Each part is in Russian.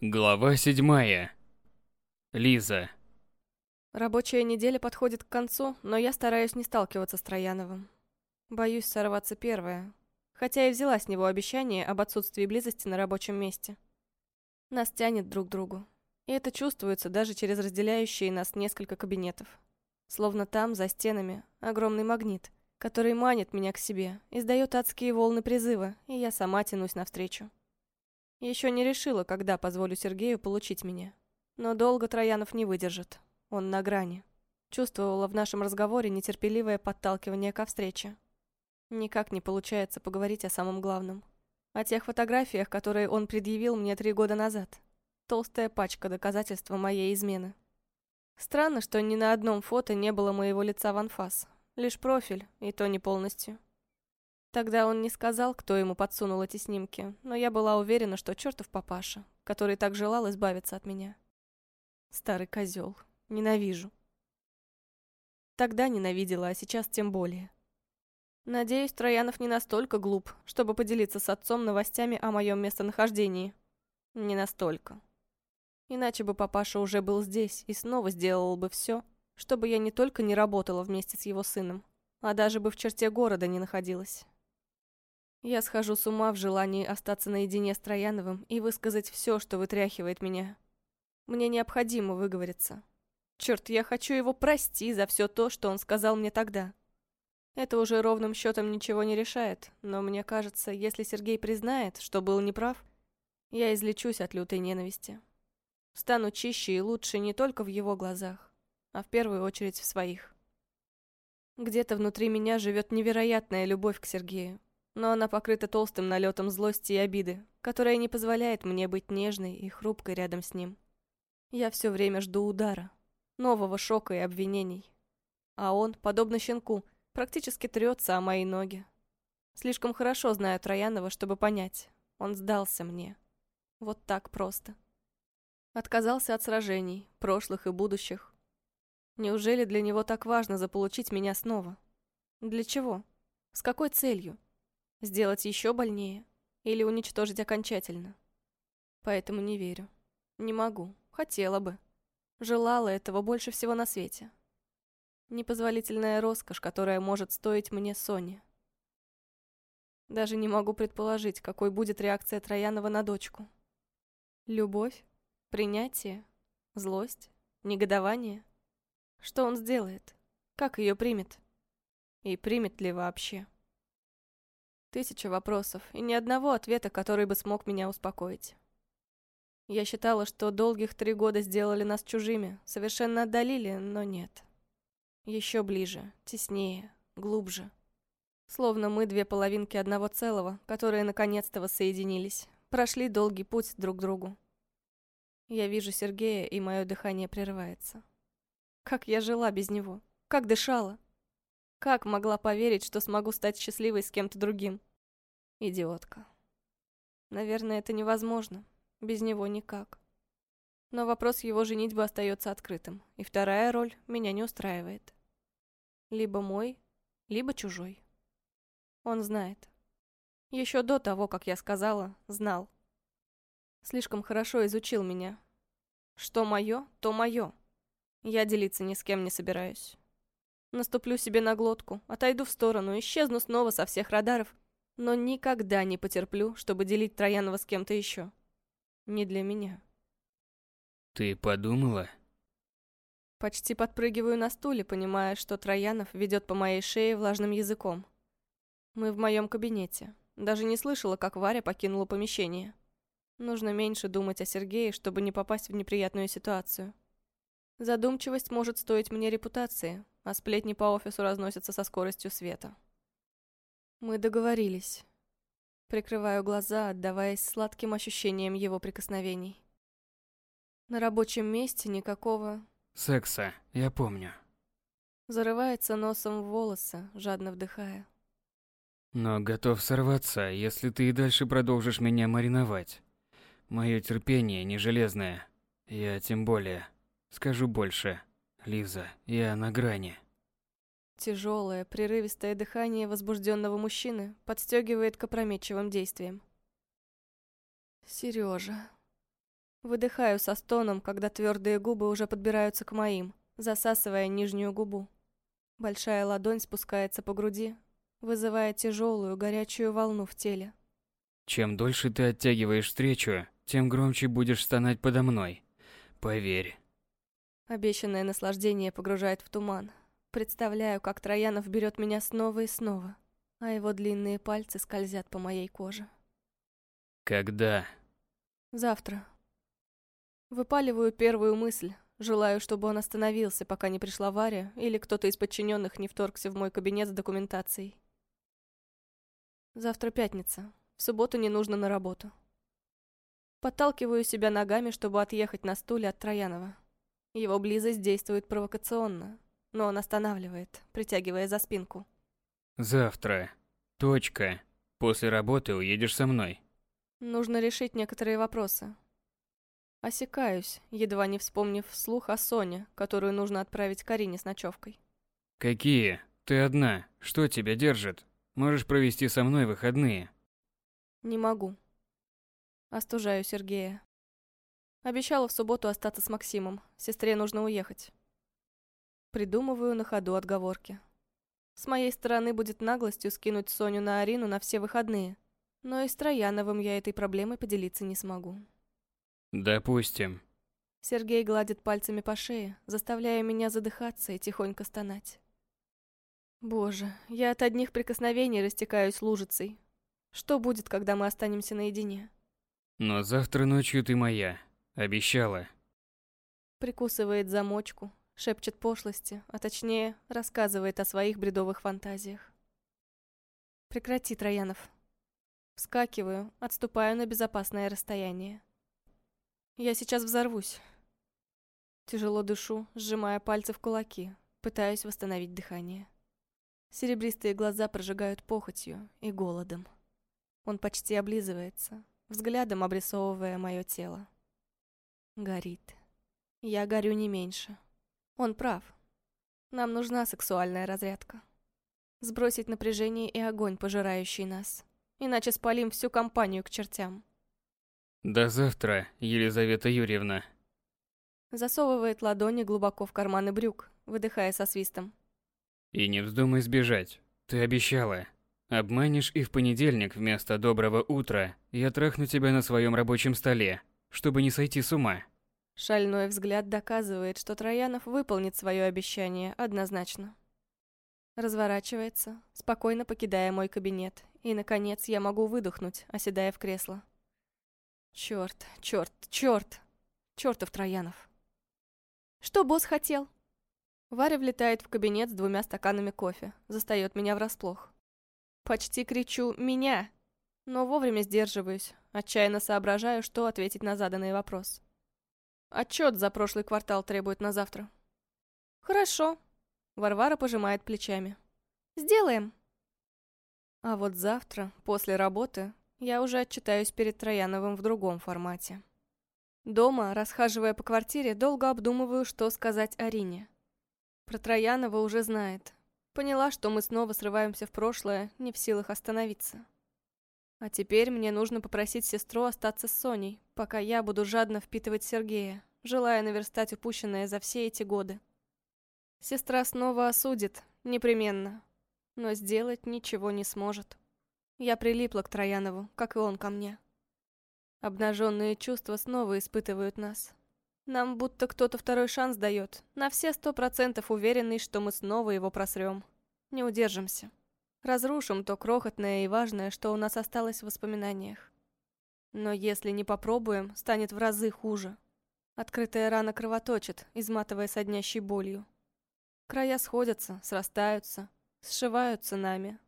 Глава седьмая. Лиза. Рабочая неделя подходит к концу, но я стараюсь не сталкиваться с Трояновым. Боюсь сорваться первая, хотя и взяла с него обещание об отсутствии близости на рабочем месте. Нас тянет друг к другу, и это чувствуется даже через разделяющие нас несколько кабинетов. Словно там, за стенами, огромный магнит, который манит меня к себе, издает адские волны призыва, и я сама тянусь навстречу. Еще не решила, когда позволю Сергею получить меня. Но долго Троянов не выдержит. Он на грани. Чувствовала в нашем разговоре нетерпеливое подталкивание ко встрече. Никак не получается поговорить о самом главном. О тех фотографиях, которые он предъявил мне три года назад. Толстая пачка доказательства моей измены. Странно, что ни на одном фото не было моего лица в анфас. Лишь профиль, и то не полностью. Тогда он не сказал, кто ему подсунул эти снимки, но я была уверена, что чертов папаша, который так желал избавиться от меня. Старый козел. Ненавижу. Тогда ненавидела, а сейчас тем более. Надеюсь, Троянов не настолько глуп, чтобы поделиться с отцом новостями о моем местонахождении. Не настолько. Иначе бы папаша уже был здесь и снова сделал бы все, чтобы я не только не работала вместе с его сыном, а даже бы в черте города не находилась. Я схожу с ума в желании остаться наедине с Трояновым и высказать все, что вытряхивает меня. Мне необходимо выговориться. Черт, я хочу его прости за все то, что он сказал мне тогда. Это уже ровным счетом ничего не решает, но мне кажется, если Сергей признает, что был неправ, я излечусь от лютой ненависти. Стану чище и лучше не только в его глазах, а в первую очередь в своих. Где-то внутри меня живет невероятная любовь к Сергею, но она покрыта толстым налетом злости и обиды, которая не позволяет мне быть нежной и хрупкой рядом с ним. Я все время жду удара, нового шока и обвинений. А он, подобно щенку, практически трется о мои ноги. Слишком хорошо знаю Троянова, чтобы понять. Он сдался мне. Вот так просто. Отказался от сражений, прошлых и будущих. Неужели для него так важно заполучить меня снова? Для чего? С какой целью? Сделать еще больнее? Или уничтожить окончательно? Поэтому не верю. Не могу. Хотела бы. Желала этого больше всего на свете. Непозволительная роскошь, которая может стоить мне Сони. Даже не могу предположить, какой будет реакция Троянова на дочку. Любовь? Принятие? Злость? Негодование? Что он сделает? Как ее примет? И примет ли вообще? Тысяча вопросов, и ни одного ответа, который бы смог меня успокоить. Я считала, что долгих три года сделали нас чужими, совершенно отдалили, но нет. Еще ближе, теснее, глубже. Словно мы две половинки одного целого, которые наконец-то воссоединились, прошли долгий путь друг к другу. Я вижу Сергея, и мое дыхание прерывается. Как я жила без него? Как дышала? Как могла поверить, что смогу стать счастливой с кем-то другим? Идиотка. Наверное, это невозможно. Без него никак. Но вопрос его женитьбы остается открытым, и вторая роль меня не устраивает. Либо мой, либо чужой. Он знает. Еще до того, как я сказала, знал. Слишком хорошо изучил меня. Что мое, то мое. Я делиться ни с кем не собираюсь. Наступлю себе на глотку, отойду в сторону, исчезну снова со всех радаров, но никогда не потерплю, чтобы делить Троянова с кем-то еще. Не для меня. Ты подумала? Почти подпрыгиваю на стуле, понимая, что Троянов ведет по моей шее влажным языком. Мы в моем кабинете. Даже не слышала, как Варя покинула помещение. Нужно меньше думать о Сергее, чтобы не попасть в неприятную ситуацию. Задумчивость может стоить мне репутации, а сплетни по офису разносятся со скоростью света. Мы договорились. Прикрываю глаза, отдаваясь сладким ощущениям его прикосновений. На рабочем месте никакого... Секса, я помню. Зарывается носом в волосы, жадно вдыхая. Но готов сорваться, если ты и дальше продолжишь меня мариновать. Мое терпение не железное. Я тем более. Скажу больше. Лиза, я на грани. Тяжелое, прерывистое дыхание возбужденного мужчины подстегивает к опрометчивым действиям. Сережа. Выдыхаю со стоном, когда твердые губы уже подбираются к моим, засасывая нижнюю губу. Большая ладонь спускается по груди, вызывая тяжелую горячую волну в теле. Чем дольше ты оттягиваешь встречу, тем громче будешь стонать подо мной. Поверь. Обещанное наслаждение погружает в туман. Представляю, как Троянов берет меня снова и снова, а его длинные пальцы скользят по моей коже. Когда? Завтра. Выпаливаю первую мысль. Желаю, чтобы он остановился, пока не пришла Варя, или кто-то из подчиненных не вторгся в мой кабинет с документацией. Завтра пятница. В субботу не нужно на работу. Подталкиваю себя ногами, чтобы отъехать на стуле от Троянова. Его близость действует провокационно, но он останавливает, притягивая за спинку. Завтра. Точка. После работы уедешь со мной. Нужно решить некоторые вопросы. Осекаюсь, едва не вспомнив вслух о Соне, которую нужно отправить Карине с ночевкой. Какие? Ты одна. Что тебя держит? Можешь провести со мной выходные. Не могу. Остужаю Сергея. Обещала в субботу остаться с Максимом. Сестре нужно уехать. Придумываю на ходу отговорки. С моей стороны будет наглостью скинуть Соню на Арину на все выходные. Но и с Трояновым я этой проблемой поделиться не смогу. Допустим. Сергей гладит пальцами по шее, заставляя меня задыхаться и тихонько стонать. Боже, я от одних прикосновений растекаюсь лужицей. Что будет, когда мы останемся наедине? Но завтра ночью ты моя. Обещала. Прикусывает замочку, шепчет пошлости, а точнее, рассказывает о своих бредовых фантазиях. Прекрати, Троянов. Вскакиваю, отступаю на безопасное расстояние. Я сейчас взорвусь. Тяжело дышу, сжимая пальцы в кулаки, пытаюсь восстановить дыхание. Серебристые глаза прожигают похотью и голодом. Он почти облизывается, взглядом обрисовывая мое тело. Горит. Я горю не меньше. Он прав. Нам нужна сексуальная разрядка. Сбросить напряжение и огонь, пожирающий нас. Иначе спалим всю компанию к чертям. До завтра, Елизавета Юрьевна. Засовывает ладони глубоко в карманы брюк, выдыхая со свистом. И не вздумай сбежать. Ты обещала. Обманешь, и в понедельник вместо доброго утра я трахну тебя на своем рабочем столе, чтобы не сойти с ума. Шальной взгляд доказывает, что Троянов выполнит свое обещание однозначно. Разворачивается, спокойно покидая мой кабинет, и, наконец, я могу выдохнуть, оседая в кресло. Черт, черт, черт! Чертов Троянов. Что босс хотел? Варя влетает в кабинет с двумя стаканами кофе, застает меня врасплох. Почти кричу «Меня!», но вовремя сдерживаюсь, отчаянно соображаю, что ответить на заданный вопрос. Отчет за прошлый квартал требует на завтра. Хорошо. Варвара пожимает плечами. Сделаем. А вот завтра, после работы, я уже отчитаюсь перед Трояновым в другом формате. Дома, расхаживая по квартире, долго обдумываю, что сказать Арине. Про Троянова уже знает, Поняла, что мы снова срываемся в прошлое, не в силах остановиться. А теперь мне нужно попросить сестру остаться с Соней, пока я буду жадно впитывать Сергея, желая наверстать упущенное за все эти годы. Сестра снова осудит, непременно, но сделать ничего не сможет. Я прилипла к Троянову, как и он ко мне. Обнаженные чувства снова испытывают нас. Нам будто кто-то второй шанс дает, на все сто процентов уверенный, что мы снова его просрем. Не удержимся. Разрушим то крохотное и важное, что у нас осталось в воспоминаниях. Но если не попробуем, станет в разы хуже. Открытая рана кровоточит, изматывая соднящей болью. Края сходятся, срастаются, сшиваются нами.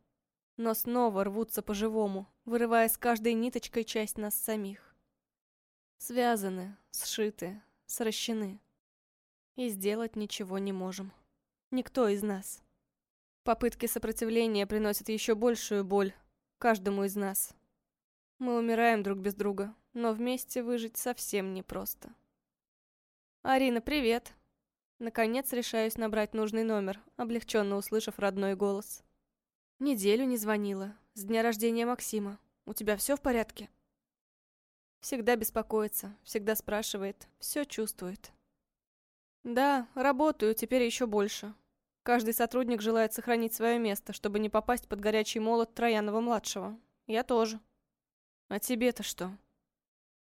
Но снова рвутся по-живому, вырывая с каждой ниточкой часть нас самих. Связаны, сшиты, сращены. И сделать ничего не можем. Никто из нас. Попытки сопротивления приносят еще большую боль каждому из нас. Мы умираем друг без друга, но вместе выжить совсем непросто. «Арина, привет!» Наконец решаюсь набрать нужный номер, облегченно услышав родной голос. Неделю не звонила. С дня рождения Максима. У тебя все в порядке? Всегда беспокоится, всегда спрашивает, все чувствует. Да, работаю, теперь еще больше. Каждый сотрудник желает сохранить свое место, чтобы не попасть под горячий молот Троянова-младшего. Я тоже. А тебе-то что?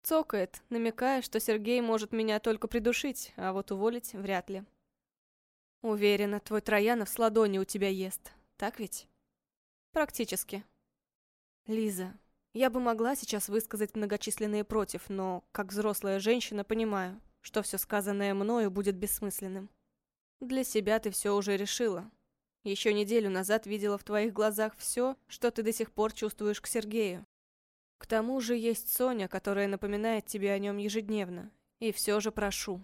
Цокает, намекая, что Сергей может меня только придушить, а вот уволить вряд ли. Уверена, твой Троянов с ладони у тебя ест. Так ведь? Практически. Лиза, я бы могла сейчас высказать многочисленные против, но, как взрослая женщина, понимаю, что все сказанное мною будет бессмысленным. Для себя ты все уже решила. Еще неделю назад видела в твоих глазах все, что ты до сих пор чувствуешь к Сергею. К тому же есть Соня, которая напоминает тебе о нем ежедневно. И все же прошу.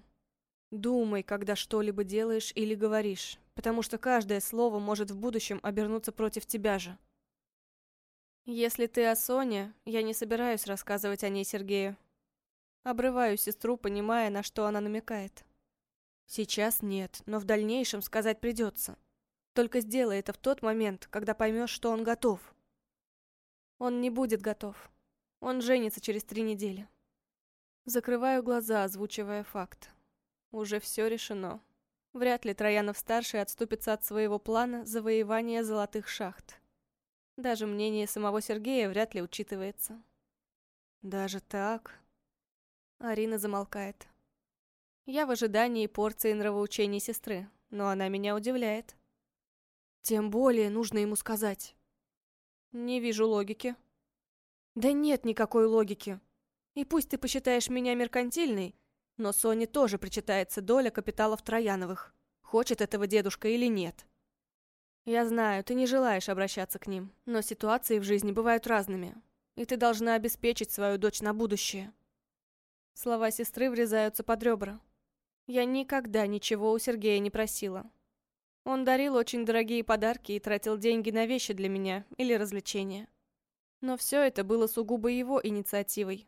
Думай, когда что-либо делаешь или говоришь, потому что каждое слово может в будущем обернуться против тебя же. Если ты о Соне, я не собираюсь рассказывать о ней Сергею. Обрываю сестру, понимая, на что она намекает. Сейчас нет, но в дальнейшем сказать придется. Только сделай это в тот момент, когда поймешь, что он готов. Он не будет готов. Он женится через три недели. Закрываю глаза, озвучивая факт. Уже все решено. Вряд ли Троянов-старший отступится от своего плана завоевания золотых шахт. Даже мнение самого Сергея вряд ли учитывается. Даже так? Арина замолкает. Я в ожидании порции нравоучений сестры, но она меня удивляет. Тем более нужно ему сказать. Не вижу логики. Да нет никакой логики. И пусть ты посчитаешь меня меркантильной, но Соне тоже причитается доля капиталов Трояновых. Хочет этого дедушка или нет. Я знаю, ты не желаешь обращаться к ним, но ситуации в жизни бывают разными, и ты должна обеспечить свою дочь на будущее. Слова сестры врезаются под ребра. Я никогда ничего у Сергея не просила. Он дарил очень дорогие подарки и тратил деньги на вещи для меня или развлечения. Но все это было сугубо его инициативой.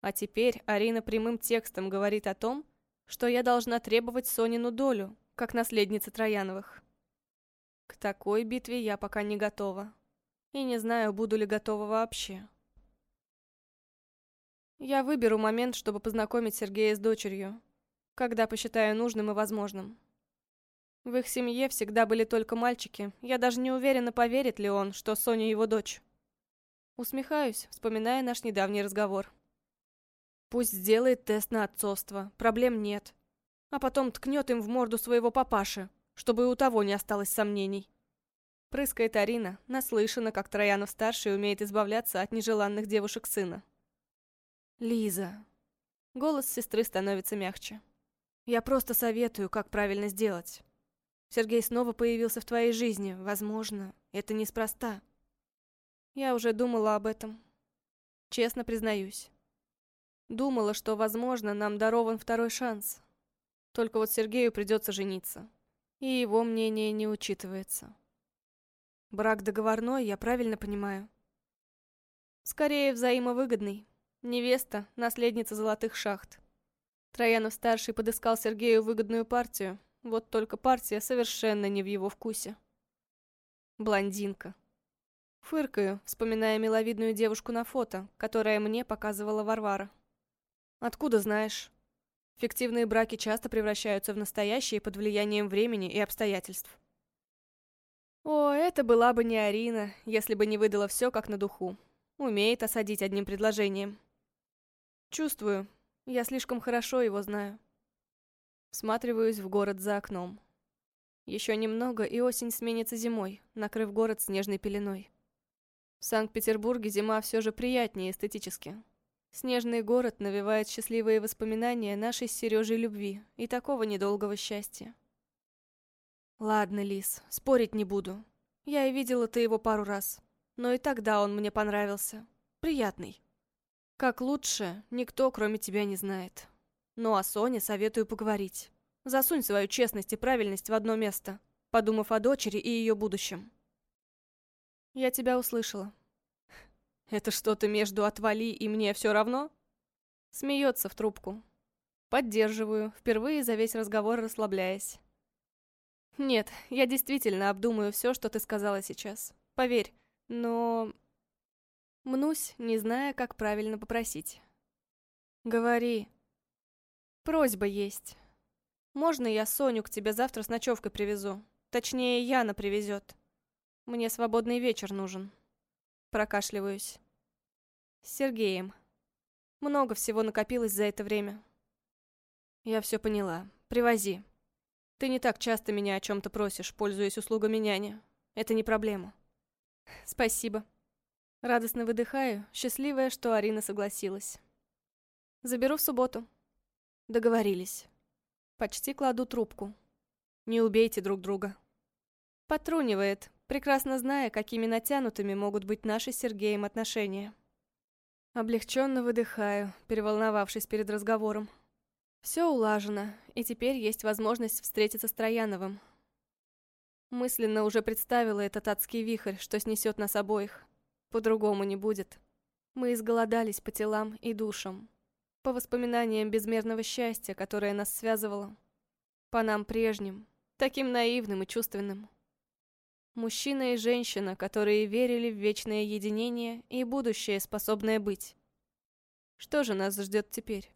А теперь Арина прямым текстом говорит о том, что я должна требовать Сонину долю, как наследница Трояновых. К такой битве я пока не готова. И не знаю, буду ли готова вообще. Я выберу момент, чтобы познакомить Сергея с дочерью, когда посчитаю нужным и возможным. В их семье всегда были только мальчики. Я даже не уверена, поверит ли он, что Соня его дочь. Усмехаюсь, вспоминая наш недавний разговор. Пусть сделает тест на отцовство, проблем нет. А потом ткнет им в морду своего папаши, чтобы и у того не осталось сомнений. Прыскает Арина, наслышана, как Троянов-старший умеет избавляться от нежеланных девушек сына. «Лиза». Голос сестры становится мягче. Я просто советую, как правильно сделать. Сергей снова появился в твоей жизни. Возможно, это неспроста. Я уже думала об этом. Честно признаюсь. Думала, что, возможно, нам дарован второй шанс. Только вот Сергею придется жениться. И его мнение не учитывается. Брак договорной, я правильно понимаю? Скорее, взаимовыгодный. Невеста – наследница золотых шахт. Троянов-старший подыскал Сергею выгодную партию, вот только партия совершенно не в его вкусе. Блондинка. Фыркаю, вспоминая миловидную девушку на фото, которое мне показывала Варвара. Откуда знаешь? Фиктивные браки часто превращаются в настоящие под влиянием времени и обстоятельств. О, это была бы не Арина, если бы не выдала все как на духу. Умеет осадить одним предложением. Чувствую, я слишком хорошо его знаю. Всматриваюсь в город за окном. Еще немного, и осень сменится зимой, накрыв город снежной пеленой. В Санкт-Петербурге зима все же приятнее эстетически. Снежный город навевает счастливые воспоминания нашей с Сережей любви и такого недолгого счастья. Ладно, Лис, спорить не буду. Я и видела ты его пару раз. Но и тогда он мне понравился. Приятный. Как лучше, никто, кроме тебя, не знает. Ну а Соне советую поговорить. Засунь свою честность и правильность в одно место, подумав о дочери и ее будущем. Я тебя услышала. Это что-то между «отвали» и «мне все равно»? Смеется в трубку. Поддерживаю, впервые за весь разговор расслабляясь. Нет, я действительно обдумаю все, что ты сказала сейчас. Поверь, но Мнусь, не зная, как правильно попросить. Говори. Просьба есть. Можно я Соню к тебе завтра с ночевкой привезу? Точнее, Яна привезет. Мне свободный вечер нужен. Прокашливаюсь. С Сергеем. Много всего накопилось за это время. Я все поняла. Привози. Ты не так часто меня о чем-то просишь, пользуясь услугами няни. Это не проблема. Спасибо. Радостно выдыхаю, счастливая, что Арина согласилась. Заберу в субботу. Договорились. Почти кладу трубку. Не убейте друг друга. Потрунивает, прекрасно зная, какими натянутыми могут быть наши с Сергеем отношения. Облегченно выдыхаю, переволновавшись перед разговором. Все улажено, и теперь есть возможность встретиться с Трояновым. Мысленно уже представила этот адский вихрь, что снесет нас обоих. По-другому не будет. Мы изголодались по телам и душам. По воспоминаниям безмерного счастья, которое нас связывало. По нам прежним, таким наивным и чувственным. Мужчина и женщина, которые верили в вечное единение и будущее, способное быть. Что же нас ждет теперь?